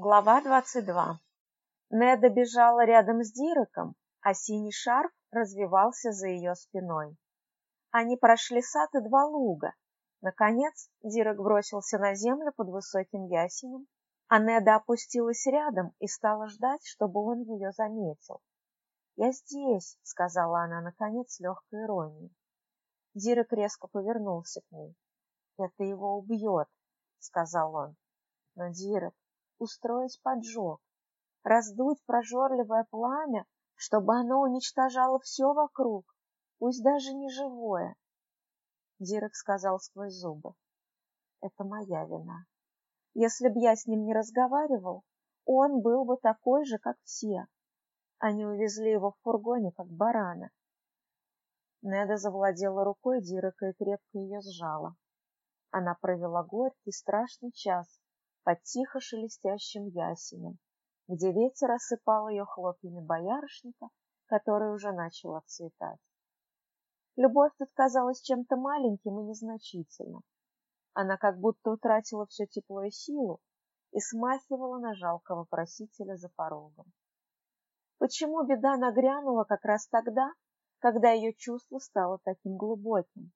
Глава 22. Неда бежала рядом с Диреком, а синий шарф развивался за ее спиной. Они прошли сад и два луга. Наконец Дирек бросился на землю под высоким ясенем, а Неда опустилась рядом и стала ждать, чтобы он ее заметил. «Я здесь», — сказала она, наконец, с легкой иронией. Дирек резко повернулся к ней. «Это его убьет», — сказал он. Но Дирек, устроить поджог, раздуть прожорливое пламя, чтобы оно уничтожало все вокруг, пусть даже не живое. Дирек сказал сквозь зубы. Это моя вина. Если б я с ним не разговаривал, он был бы такой же, как все. Они увезли его в фургоне, как барана. Неда завладела рукой Дирека и крепко ее сжала. Она провела горький, страшный час, под тихо шелестящим ясенем, где ветер осыпал ее хлопьями боярышника, который уже начал отцветать. Любовь тут казалась чем-то маленьким и незначительным. Она как будто утратила все тепло и силу и смахивала на жалкого просителя за порогом. Почему беда нагрянула как раз тогда, когда ее чувство стало таким глубоким?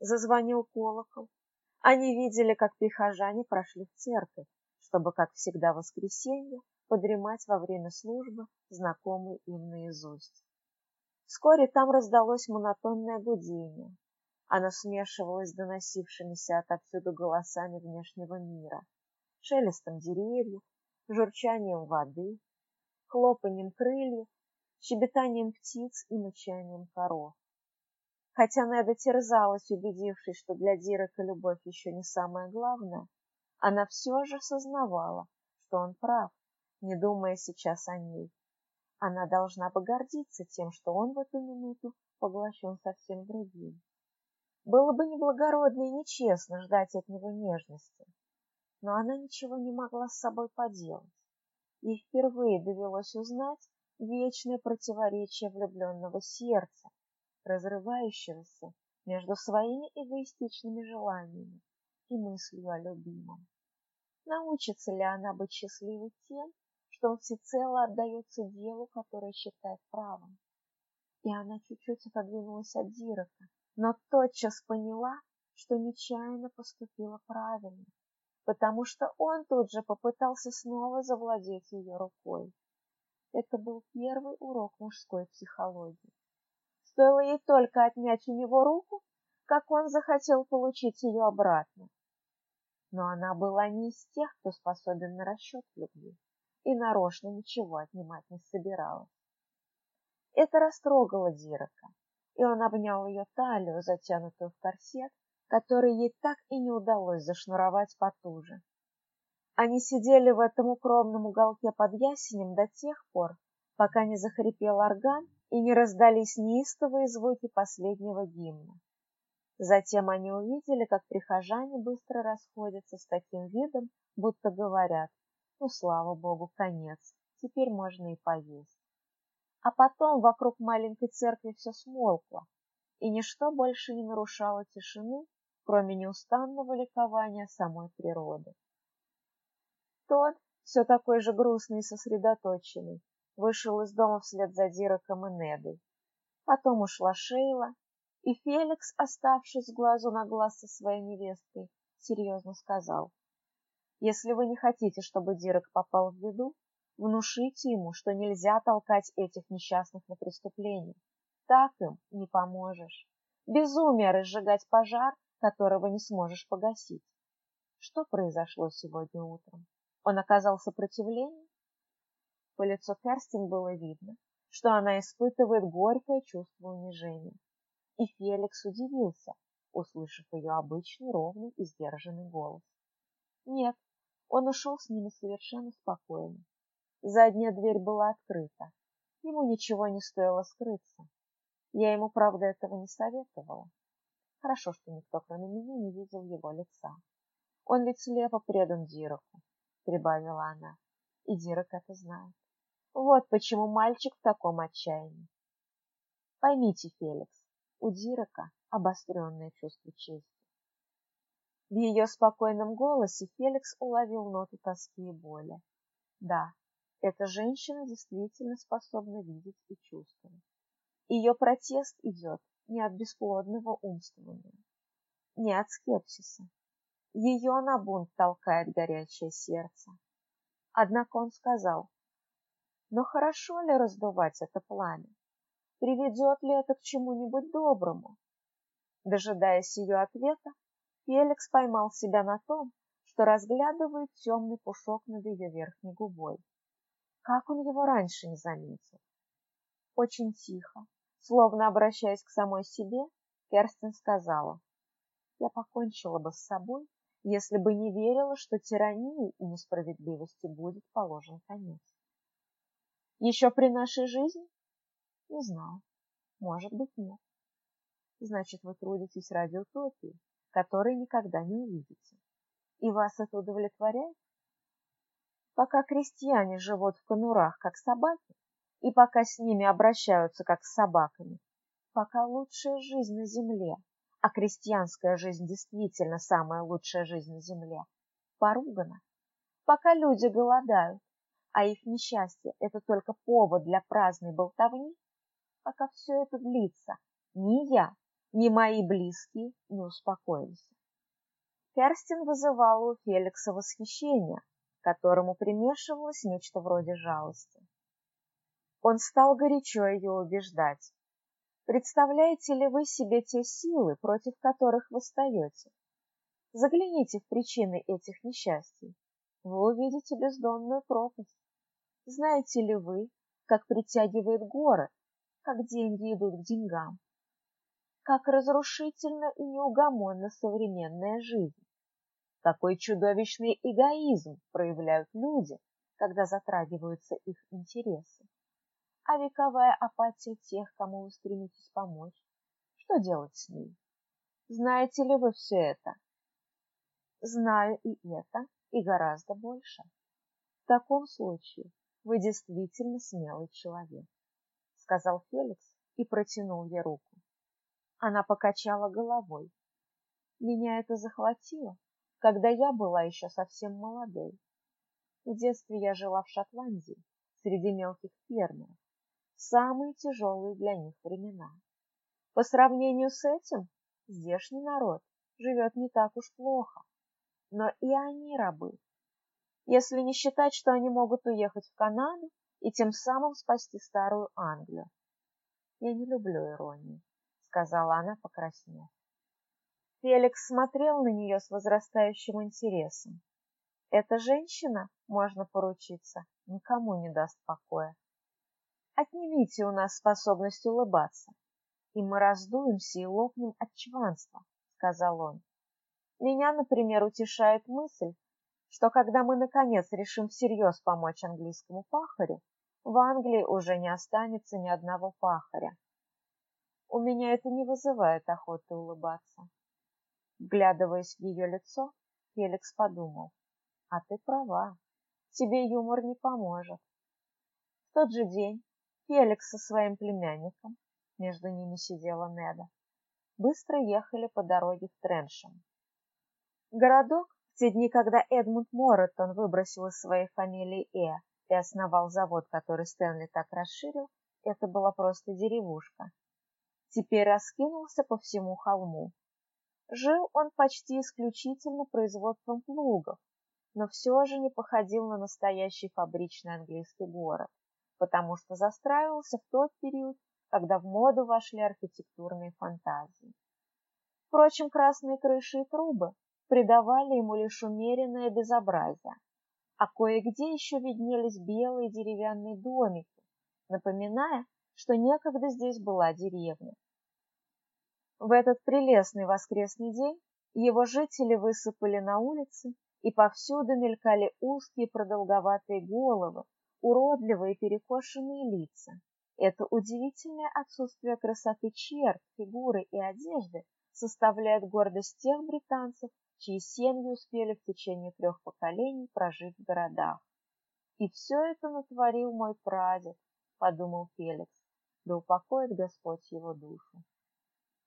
Зазвонил колокол, они видели, как прихожане прошли в церковь, чтобы, как всегда в воскресенье, подремать во время службы, знакомый им наизусть. Вскоре там раздалось монотонное гудение. Оно смешивалось с доносившимися отовсюду голосами внешнего мира, шелестом деревьев, журчанием воды, хлопанием крыльев, щебетанием птиц и мычанием коров. Хотя Неда терзалась, убедившись, что для Дирека любовь еще не самое главное, она все же сознавала, что он прав, не думая сейчас о ней. Она должна бы гордиться тем, что он в эту минуту поглощен совсем другим. Было бы неблагородно и нечестно ждать от него нежности, но она ничего не могла с собой поделать. Ей впервые довелось узнать вечное противоречие влюбленного сердца, разрывающегося между своими эгоистичными желаниями и мыслью о любимом. Научится ли она быть счастливой тем, что он всецело отдается делу, которое считает правым? И она чуть-чуть отодвинулась от Дирека, но тотчас поняла, что нечаянно поступила правильно, потому что он тут же попытался снова завладеть ее рукой. Это был первый урок мужской психологии. Стоило ей только отнять у него руку, как он захотел получить ее обратно. Но она была не из тех, кто способен на расчет любви, и нарочно ничего отнимать не собиралась. Это растрогало Дирека, и он обнял ее талию, затянутую в корсет, который ей так и не удалось зашнуровать потуже. Они сидели в этом укромном уголке под ясенем до тех пор, пока не захрипел орган и не раздались неистовые звуки последнего гимна. Затем они увидели, как прихожане быстро расходятся с таким видом, будто говорят, ну, слава богу, конец, теперь можно и поесть. А потом вокруг маленькой церкви все смолкло, и ничто больше не нарушало тишины, кроме неустанного ликования самой природы. Тот, все такой же грустный и сосредоточенный, вышел из дома вслед за Дироком и Недой. Потом ушла Шейла, и Феликс, оставшись глазу на глаз со своей невестой, серьезно сказал, «Если вы не хотите, чтобы Дирок попал в беду, внушите ему, что нельзя толкать этих несчастных на преступление. Так им не поможешь. Безумие разжигать пожар, которого не сможешь погасить. Что произошло сегодня утром? Он оказал сопротивление? По лицу Керстин было видно, что она испытывает горькое чувство унижения. И Феликс удивился, услышав ее обычный, ровный и сдержанный голос. Нет, он ушел с ними совершенно спокойно. Задняя дверь была открыта. Ему ничего не стоило скрыться. Я ему, правда, этого не советовала. Хорошо, что никто, кроме меня, не видел его лица. Он ведь слепо предан Дироку, прибавила она, и Дирок это знает. Вот почему мальчик в таком отчаянии. Поймите, Феликс, у Дирака обостренное чувство чести. В ее спокойном голосе Феликс уловил ноту тоски и боли. Да, эта женщина действительно способна видеть и чувствовать. Ее протест идет не от бесплодного умствования, не от скепсиса. Ее на бунт толкает горячее сердце. Однако он сказал, но хорошо ли раздувать это пламя? Приведет ли это к чему-нибудь доброму? Дожидаясь ее ответа, Феликс поймал себя на том, что разглядывает темный пушок над ее верхней губой. Как он его раньше не заметил? Очень тихо, словно обращаясь к самой себе, Керстин сказала, «Я покончила бы с собой, если бы не верила, что тирании и несправедливости будет положен конец. Еще при нашей жизни? Не знаю. Может быть, нет. Значит, вы трудитесь ради утопии, которой никогда не увидите. И вас это удовлетворяет? Пока крестьяне живут в конурах, как собаки, и пока с ними обращаются, как с собаками, пока лучшая жизнь на земле, а крестьянская жизнь действительно самая лучшая жизнь на земле, поругана, пока люди голодают, а их несчастье – это только повод для праздной болтовни, пока все это длится, ни я, ни мои близкие не успокоились. Керстин вызывала у Феликса восхищение, которому примешивалось нечто вроде жалости. Он стал горячо ее убеждать. Представляете ли вы себе те силы, против которых вы стоите? Загляните в причины этих несчастий. Вы увидите бездонную пропасть. Знаете ли вы, как притягивает город, как деньги идут к деньгам? Как разрушительно и неугомонна современная жизнь? Какой чудовищный эгоизм проявляют люди, когда затрагиваются их интересы? А вековая апатия тех, кому вы стремитесь помочь, что делать с ней? Знаете ли вы все это? Знаю и это, и гораздо больше. В таком случае вы действительно смелый человек, сказал Феликс и протянул ей руку. Она покачала головой. Меня это захватило, когда я была еще совсем молодой. В детстве я жила в Шотландии, среди мелких фермеров, самые тяжелые для них времена. По сравнению с этим, здешний народ живет не так уж плохо, но и они рабы, если не считать, что они могут уехать в Канаду и тем самым спасти старую Англию. Я не люблю иронии, сказала она, покраснев. Феликс смотрел на нее с возрастающим интересом. Эта женщина, можно поручиться, никому не даст покоя. Отнимите у нас способность улыбаться, и мы раздуемся и лопнем от чванства, сказал он. Меня, например, утешает мысль, что когда мы наконец решим всерьез помочь английскому пахарю, в Англии уже не останется ни одного пахаря. У меня это не вызывает охоты улыбаться. Вглядываясь в ее лицо, Феликс подумал, а ты права, тебе юмор не поможет. В тот же день Феликс со своим племянником, между ними сидела Неда, быстро ехали по дороге в Треншем. Городок, те дни, когда Эдмунд Морретон выбросил из своей фамилии «Э» и основал завод, который Стэнли так расширил, это была просто деревушка. Теперь раскинулся по всему холму. Жил он почти исключительно производством плугов, но все же не походил на настоящий фабричный английский город, потому что застраивался в тот период, когда в моду вошли архитектурные фантазии. Впрочем, красные крыши и трубы придавали ему лишь умеренное безобразие, а кое-где еще виднелись белые деревянные домики, напоминая, что некогда здесь была деревня. В этот прелестный воскресный день его жители высыпали на улицы, и повсюду мелькали узкие продолговатые головы, уродливые перекошенные лица. Это удивительное отсутствие красоты черт, фигуры и одежды составляет гордость тех британцев, чьи семьи успели в течение трех поколений прожить в городах. И все это натворил мой прадед, подумал Феликс, да упокоит Господь его душу.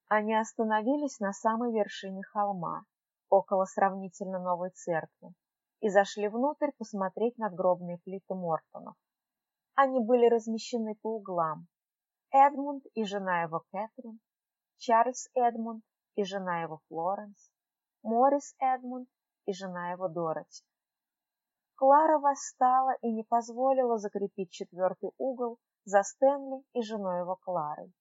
Они остановились на самой вершине холма. около сравнительно новой церкви и зашли внутрь посмотреть надгробные плиты Мортонов. Они были размещены по углам. Эдмунд и жена его Кэтрин, Чарльз Эдмунд и жена его Флоренс, Морис Эдмунд и жена его Дороти. Клара восстала и не позволила закрепить четвертый угол за Стэнли и женой его Кларой.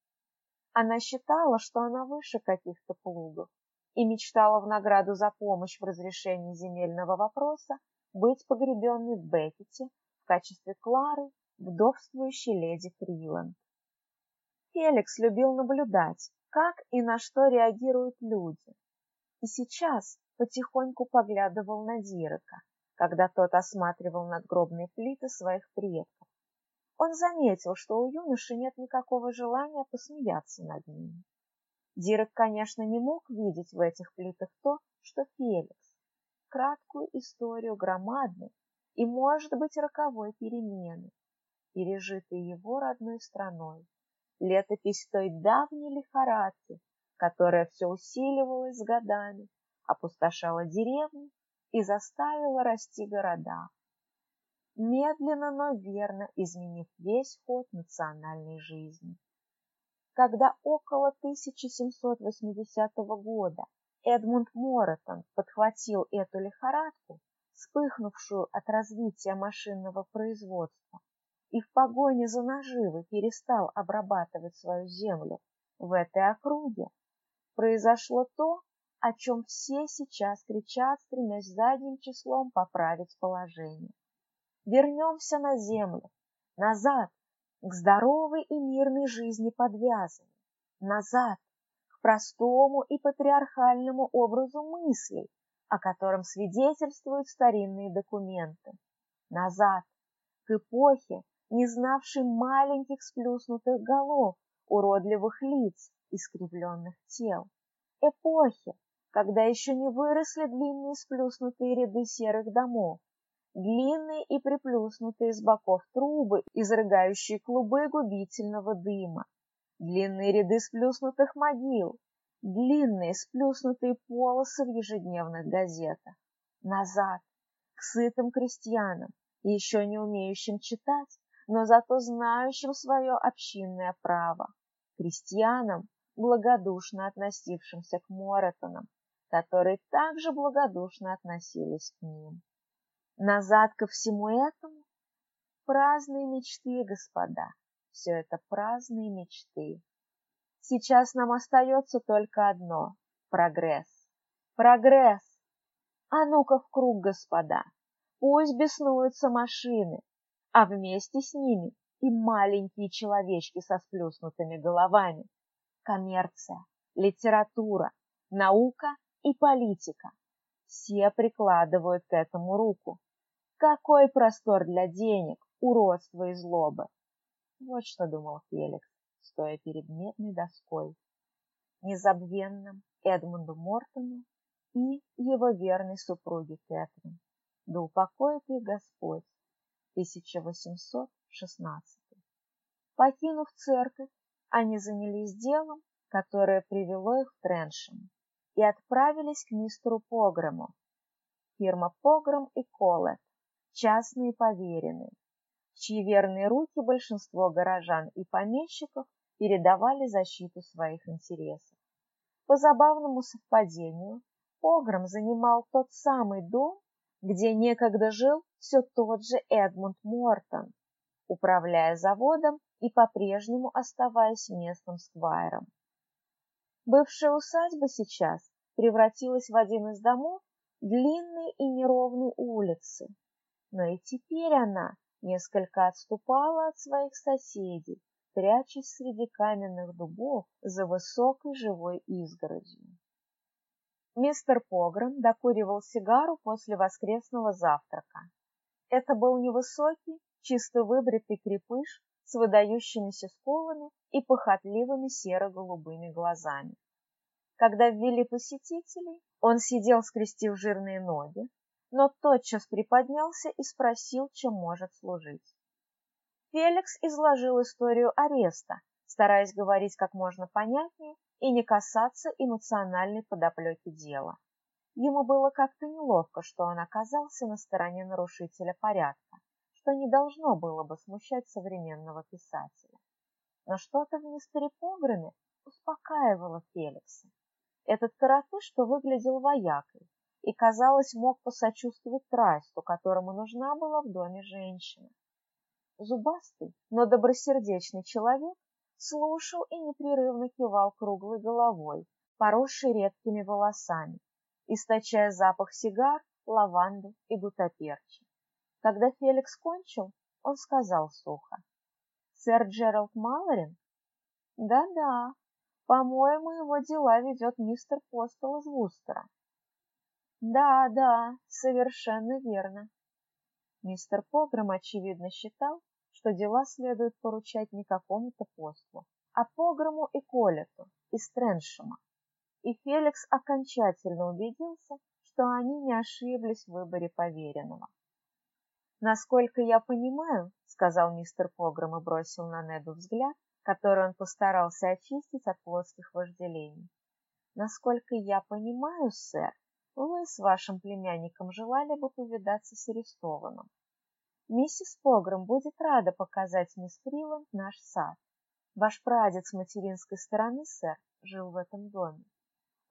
Она считала, что она выше каких-то плугов, и мечтала в награду за помощь в разрешении земельного вопроса быть погребенной в Беккете в качестве Клары, вдовствующей леди Фриланд. Феликс любил наблюдать, как и на что реагируют люди, и сейчас потихоньку поглядывал на Дирека, когда тот осматривал надгробные плиты своих предков. Он заметил, что у юноши нет никакого желания посмеяться над ним. Дирек, конечно, не мог видеть в этих плитах то, что Феликс. Краткую историю громадной и, может быть, роковой перемены, пережитой его родной страной. Летопись той давней лихорадки, которая все усиливалась с годами, опустошала деревни и заставила расти города, медленно, но верно изменив весь ход национальной жизни. Когда около 1780 года Эдмунд Моретон подхватил эту лихорадку, вспыхнувшую от развития машинного производства, и в погоне за наживой перестал обрабатывать свою землю в этой округе, произошло то, о чем все сейчас кричат, стремясь задним числом поправить положение. Вернемся на землю, назад, к здоровой и мирной жизни подвязаны, назад, к простому и патриархальному образу мыслей, о котором свидетельствуют старинные документы, назад, к эпохе, не знавшей маленьких сплюснутых голов, уродливых лиц, искривленных тел, эпохе, когда еще не выросли длинные сплюснутые ряды серых домов, длинные и приплюснутые с боков трубы, изрыгающие клубы губительного дыма, длинные ряды сплюснутых могил, длинные сплюснутые полосы в ежедневных газетах. Назад, к сытым крестьянам, еще не умеющим читать, но зато знающим свое общинное право, крестьянам, благодушно относившимся к Моретонам, которые также благодушно относились к ним. Назад ко всему этому праздные мечты, господа. Все это праздные мечты. Сейчас нам остается только одно — прогресс. Прогресс! А ну-ка в круг, господа. Пусть беснуются машины, а вместе с ними и маленькие человечки со сплюснутыми головами. Коммерция, литература, наука и политика все прикладывают к этому руку. Какой простор для денег, уродства и злобы! Вот что думал Феликс, стоя перед медной доской. Незабвенным Эдмунду Мортону и его верной супруге Кэтрин. Да упокоит их Господь. 1816. Покинув церковь, они занялись делом, которое привело их в Треншем и отправились к мистеру Погрему. Фирма Погрем и Колет, частные поверенные, в чьи верные руки большинство горожан и помещиков передавали защиту своих интересов. По забавному совпадению, Погрем занимал тот самый дом, где некогда жил все тот же Эдмунд Мортон, управляя заводом и по-прежнему оставаясь местным сквайром. Бывшая усадьба сейчас превратилась в один из домов длинной и неровной улицы, но и теперь она несколько отступала от своих соседей, прячась среди каменных дубов за высокой живой изгородью. Мистер Погром докуривал сигару после воскресного завтрака. Это был невысокий, чисто выбритый крепыш с выдающимися скулами и похотливыми серо-голубыми глазами. Когда ввели посетителей, он сидел, скрестив жирные ноги, но тотчас приподнялся и спросил, чем может служить. Феликс изложил историю ареста, стараясь говорить как можно понятнее и не касаться эмоциональной подоплеки дела. Ему было как-то неловко, что он оказался на стороне нарушителя порядка, что не должно было бы смущать современного писателя. Но что-то в мистере Пограме успокаивало Феликса. Этот коротыш, что выглядел воякой, и, казалось, мог посочувствовать Трайсту, которому нужна была в доме женщина. Зубастый, но добросердечный человек слушал и непрерывно кивал круглой головой, поросшей редкими волосами, источая запах сигар, лаванды и гутаперчи. Когда Феликс кончил, он сказал сухо. «Сэр Джеральд Малорин?» «Да-да, по-моему, его дела ведет мистер Постол из Вустера». «Да, да, совершенно верно». Мистер Погром, очевидно, считал, что дела следует поручать не какому-то Постлу, а Погрому и Колету из Треншема, и Феликс окончательно убедился, что они не ошиблись в выборе поверенного. «Насколько я понимаю», — сказал мистер Погром и бросил на Неду взгляд, который он постарался очистить от плоских вожделений. «Насколько я понимаю, сэр, вы с вашим племянником желали бы повидаться с арестованным. Миссис Погром будет рада показать мисс Фриланд наш сад. Ваш прадед с материнской стороны, сэр, жил в этом доме.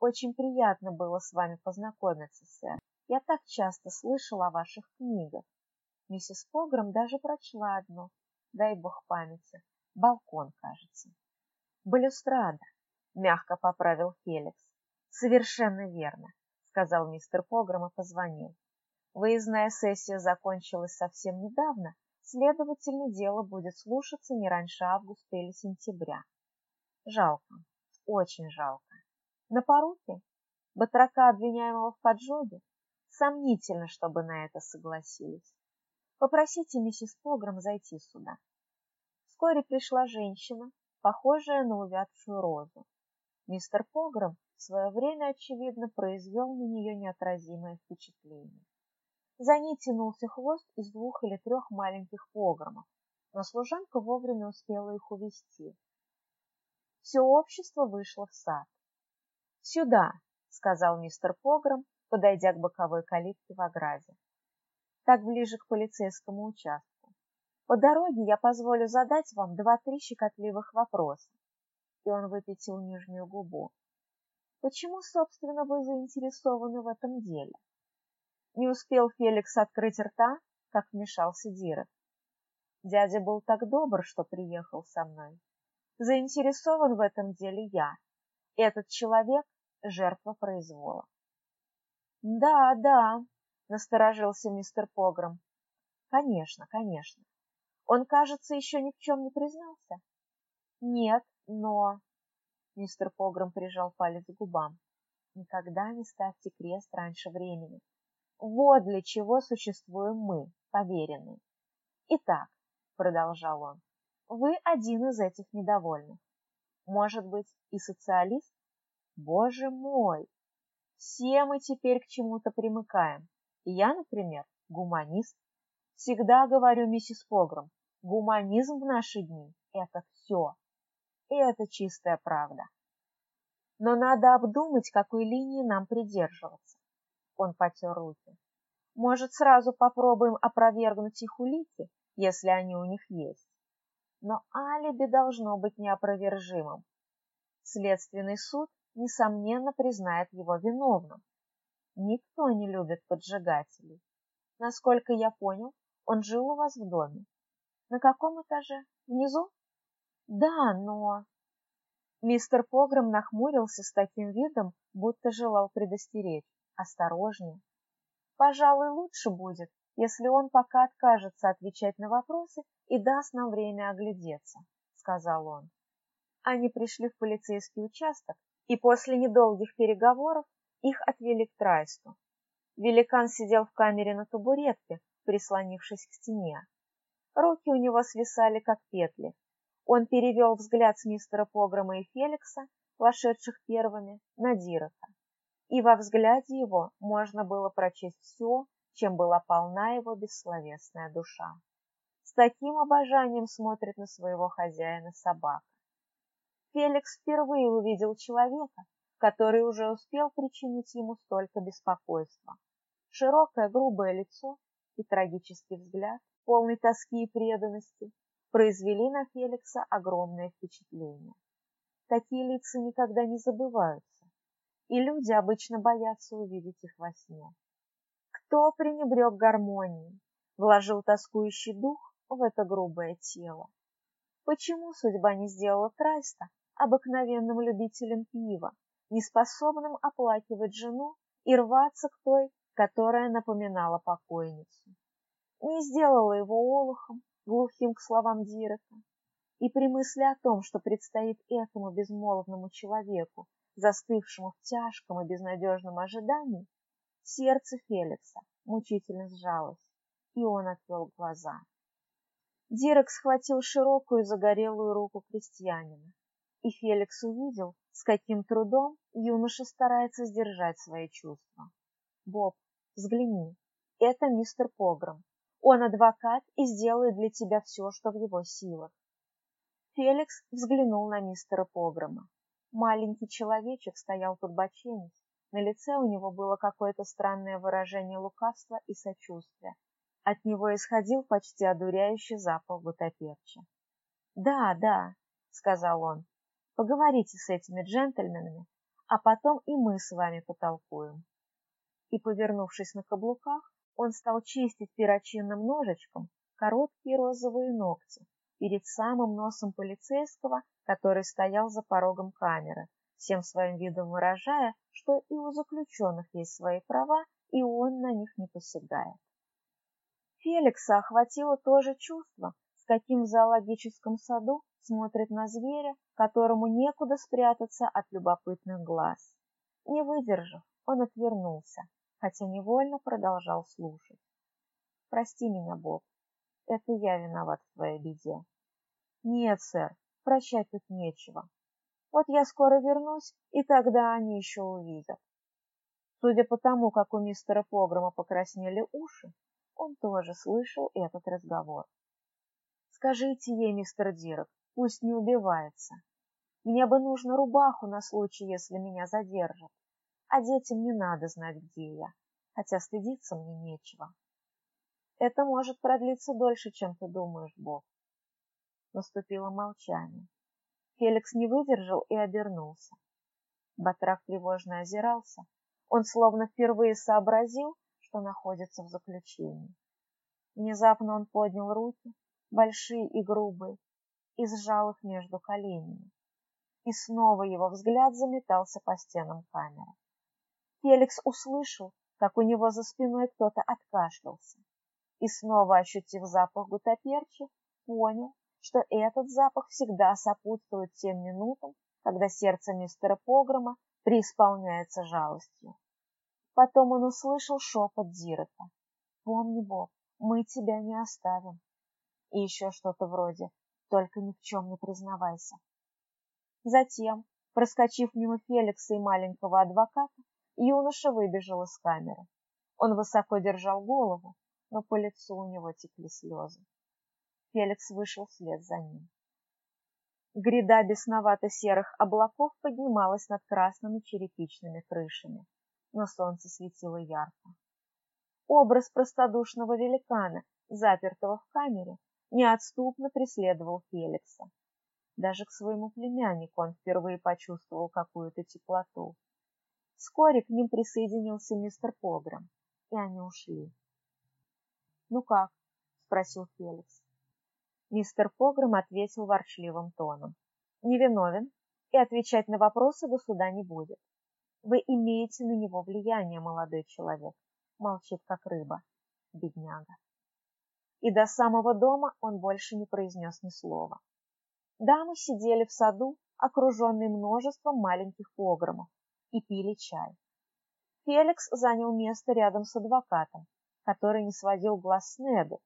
Очень приятно было с вами познакомиться, сэр. Я так часто слышала о ваших книгах. Миссис Погром даже прочла одну, дай бог памяти, балкон, кажется. Балюстрада, мягко поправил Феликс. Совершенно верно, сказал мистер Погром и позвонил. Выездная сессия закончилась совсем недавно, следовательно, дело будет слушаться не раньше августа или сентября. Жалко, очень жалко. На поруке? Батрака, обвиняемого в поджоге? Сомнительно, чтобы на это согласились. Попросите миссис Погром зайти сюда. Вскоре пришла женщина, похожая на увядшую розу. Мистер Погром в свое время, очевидно, произвел на нее неотразимое впечатление. За ней тянулся хвост из двух или трех маленьких погромов, но служанка вовремя успела их увести. Все общество вышло в сад. «Сюда», — сказал мистер Погром, подойдя к боковой калитке в ограде. «Так ближе к полицейскому участку. По дороге я позволю задать вам два-три щекотливых вопроса». И он выпятил нижнюю губу. «Почему, собственно, вы заинтересованы в этом деле?» Не успел Феликс открыть рта, как вмешался Дирек. Дядя был так добр, что приехал со мной. Заинтересован в этом деле я, этот человек — жертва произвола. Да, да, насторожился мистер Погром. Конечно, конечно. Он, кажется, еще ни в чем не признался. Нет, но... Мистер Погром прижал палец к губам. Никогда не ставьте крест раньше времени. Вот для чего существуем мы, поверенные. Итак, продолжал он, вы один из этих недовольных. Может быть, и социалист? Боже мой! Все мы теперь к чему-то примыкаем. Я, например, гуманист. Всегда говорю миссис Погром, гуманизм в наши дни – это все. И это чистая правда. Но надо обдумать, какой линии нам придерживаться. Он потер руки. Может, сразу попробуем опровергнуть их улики, если они у них есть. Но алиби должно быть неопровержимым. Следственный суд несомненно, признает его виновным. Никто не любит поджигателей. Насколько я понял, он жил у вас в доме. На каком этаже? Внизу? Да, но... Мистер Погром нахмурился с таким видом, будто желал предостеречь. Осторожнее. Пожалуй, лучше будет, если он пока откажется отвечать на вопросы и даст нам время оглядеться, сказал он. Они пришли в полицейский участок и после недолгих переговоров их отвели к Трайсту. Великан сидел в камере на табуретке, прислонившись к стене. Руки у него свисали, как петли. Он перевел взгляд с мистера Погрома и Феликса, вошедших первыми, на Дирека. И во взгляде его можно было прочесть все, чем была полна его бессловесная душа. С таким обожанием смотрит на своего хозяина собака. Феликс впервые увидел человека, который уже успел причинить ему столько беспокойства. Широкое грубое лицо и трагический взгляд, полный тоски и преданности, произвели на Феликса огромное впечатление. Такие лица никогда не забываются, и люди обычно боятся увидеть их во сне. Кто пренебрег гармонией, вложил тоскующий дух в это грубое тело? Почему судьба не сделала Крайста обыкновенным любителем пива, неспособным оплакивать жену и рваться к той, которая напоминала покойницу? Не сделала его олухом, глухим к словам Дирека, и при мысли о том, что предстоит этому безмолвному человеку, застывшему в тяжком и безнадежном ожидании, сердце Феликса мучительно сжалось, и он отвел глаза. Дирек схватил широкую загорелую руку крестьянина, и Феликс увидел, с каким трудом юноша старается сдержать свои чувства. «Боб, взгляни, это мистер Погром. Он адвокат и сделает для тебя все, что в его силах. Феликс взглянул на мистера Погрома. Маленький человечек стоял под боченец. На лице у него было какое-то странное выражение лукавства и сочувствия. От него исходил почти одуряющий запах гутаперча. «Да, да», — сказал он, — «поговорите с этими джентльменами, а потом и мы с вами потолкуем». И, повернувшись на каблуках, он стал чистить перочинным ножичком короткие розовые ногти, перед самым носом полицейского, который стоял за порогом камеры, всем своим видом выражая, что и у заключенных есть свои права, и он на них не посягает. Феликса охватило то же чувство, каким в зоологическом саду смотрит на зверя, которому некуда спрятаться от любопытных глаз. Не выдержав, он отвернулся, хотя невольно продолжал слушать. «Прости меня, Боб, это я виноват в твоей беде. Нет, сэр, прощать тут нечего. Вот я скоро вернусь, и тогда они еще увидят. Судя по тому, как у мистера Погрома покраснели уши, он тоже слышал этот разговор. Скажите ей, мистер Дирок, пусть не убивается. Мне бы нужно рубаху на случай, если меня задержат. А детям не надо знать, где я, хотя стыдиться мне нечего. Это может продлиться дольше, чем ты думаешь, Бог. Наступило молчание. Феликс не выдержал и обернулся. Батрак тревожно озирался. Он словно впервые сообразил, что находится в заключении. Внезапно он поднял руки, большие и грубые, и сжал их между коленями. И снова его взгляд заметался по стенам камеры. Феликс услышал, как у него за спиной кто-то откашлялся, и снова, ощутив запах гутаперчи, понял, что этот запах всегда сопутствует тем минутам, когда сердце мистера Погрома преисполняется жалостью. Потом он услышал шепот Дирека. «Помни, Боб, мы тебя не оставим». И еще что-то вроде «Только ни в чем не признавайся». Затем, проскочив мимо Феликса и маленького адвоката, юноша выбежал из камеры. Он высоко держал голову, но по лицу у него текли слезы. Феликс вышел вслед за ним. Гряда бесновато-серых облаков поднималась над красными черепичными крышами, но солнце светило ярко. Образ простодушного великана, запертого в камере, неотступно преследовал Феликса. Даже к своему племяннику он впервые почувствовал какую-то теплоту. Вскоре к ним присоединился мистер Погром, и они ушли. «Ну как?» — спросил Феликс. Мистер Погром ответил ворчливым тоном. Невиновен, и отвечать на вопросы до суда не будет. Вы имеете на него влияние, молодой человек. Молчит, как рыба. Бедняга. И до самого дома он больше не произнес ни слова. Дамы сидели в саду, окруженные множеством маленьких погромов, и пили чай. Феликс занял место рядом с адвокатом, который не сводил глаз с Неды,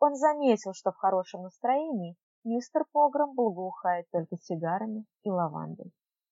он заметил, что в хорошем настроении мистер Погром благоухает только сигарами и лавандой.